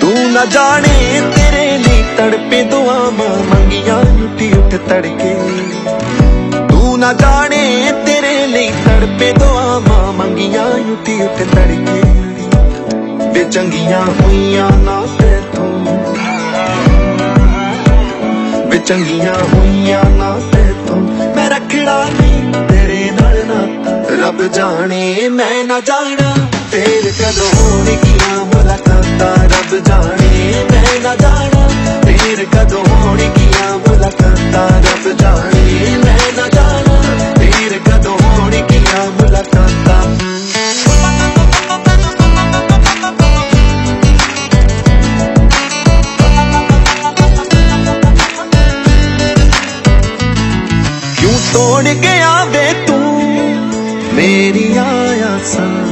ਤੂੰ ਨਾ ਜਾਣੇ ਤੇਰੇ ਲਈ ਤੜਪੇ ਦੁਆਵਾਂ ਮੰਗੀਆਂ ਉੱਠੀ ਉੱਠ ਤੜਕੇ ਤੂੰ ਨਾ ਜਾਣੇ ਤੇਰੇ ਲਈ ਤੜਪੇ ਦੁਆਵਾਂ ਮੰਗੀਆਂ ਉੱਠੀ ਉੱਠ ਤੜਕੇ ਵੇ ਚੰਗੀਆਂ ਹੋਈਆਂ ਨਾ ਤੇਥੋਂ ਚੰਗੀਆਂ ਹੋਈਆਂ ਨਾ ਤੇਥੋਂ। ਮੈਂ ਰੱਖੜਾ ਨਹੀਂ ਤੇਰੇ ਨਾਲ ਨਾਤਾ ਰੱਬ ਜਾਣੇ ਮੈਂ ਨਾ ਜਾਣਾ। ਤੇਰੇ ਕਦੋਂ ਹੋਣਗੀਆਂ ਤੋੜ ਗਿਆ ਵੇ ਤੂੰ। ਮੇਰੀਆਂ ਆਸਾਂ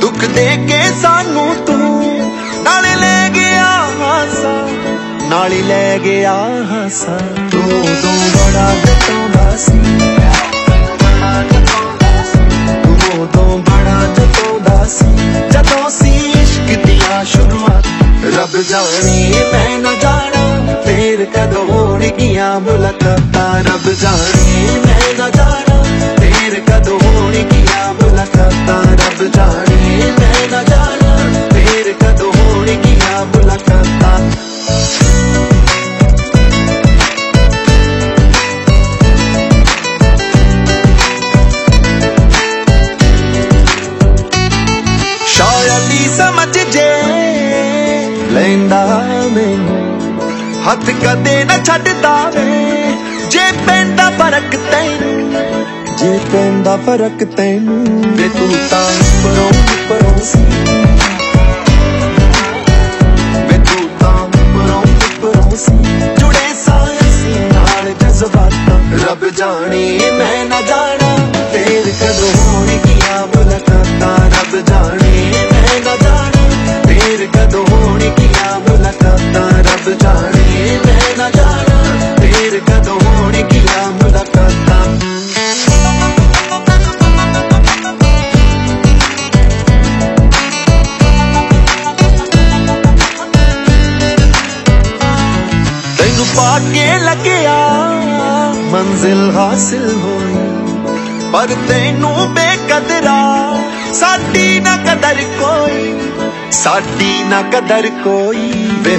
ਦੁੱਖ ਦੇ ਕੇ ਸਾਨੂੰ ਤੂੰ। ਨਾਲ ਲੈ ਗਿਆ ਹਾਸਾ ਨਾਲ ਲੈ ਗਿਆ ਹਾਸਾ ਤੂੰ ਤੂੰ ਬੜਾ ਜਤਾਉਂਦਾ ਸੀ। ਤੂੰ ਤੋਂ ਬੜਾ ਜਤਾਉਂਦਾ ਸੀ। ਜਦੋਂ ਸੀ ਇਸ਼ਕ ਦੀਆਂ ਸ਼ੁਰੂਆਤ, ਰੱਬ ਜਾਣੀ ਮੈਂ ਨਾ ਜਾਣਾ। ਫੇਰ ਕਦੋਂ ਹੋਣਗੀਆਂ ਮੁਲਾਕਾਤਾਂ, ਰੱਬ ਜਾਣੀ ਹੱਥ ਕਦੇ ਨਾ ਛੱਡਦਾ ਵੇ ਜੇ ਪੈਂਦਾ ਫ਼ਰਕ ਤੈਨੂੰ ਜੇ ਪੈਂਦਾ ਫ਼ਰਕ ਤੈਨੂੰ ਵੇ ਤੂੰ ਤਾਂ ਪਰੋਂ ਪਰੋਂ ਸੀ। ਵੇ ਤੂੰ ਤਾਂ ਪਰੋਂ ਪਰੋਂ ਸੀ। ਜੁੜੇ ਸਾਂ ਸੀ ਨਾਲ ਜਜ਼ਬਾਤਾਂ ਰੱਬ ਜਾਣੇ ਮੈਂ ਨਾ ਜਾਣਾ ਕਦੋਂ ਹੋਣਗੀਆਂ ਮੁਲਾਕਾਤਾਂ ਤੈਨੂੰ ਪਾ ਕੇ ਲੱਗਿਆ, ਮੰਜ਼ਿਲ ਹਾਸਿਲ ਹੋਈ। ਪਰ ਤੈਨੂੰ ਬੇਕਦਰਾ, ਸਾਡੀ ਨਾ ਕਦਰ ਕੋਈ, ਸਾਡੀ ਨਾ ਕਦਰ ਕੋਈ ਵੇ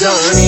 done.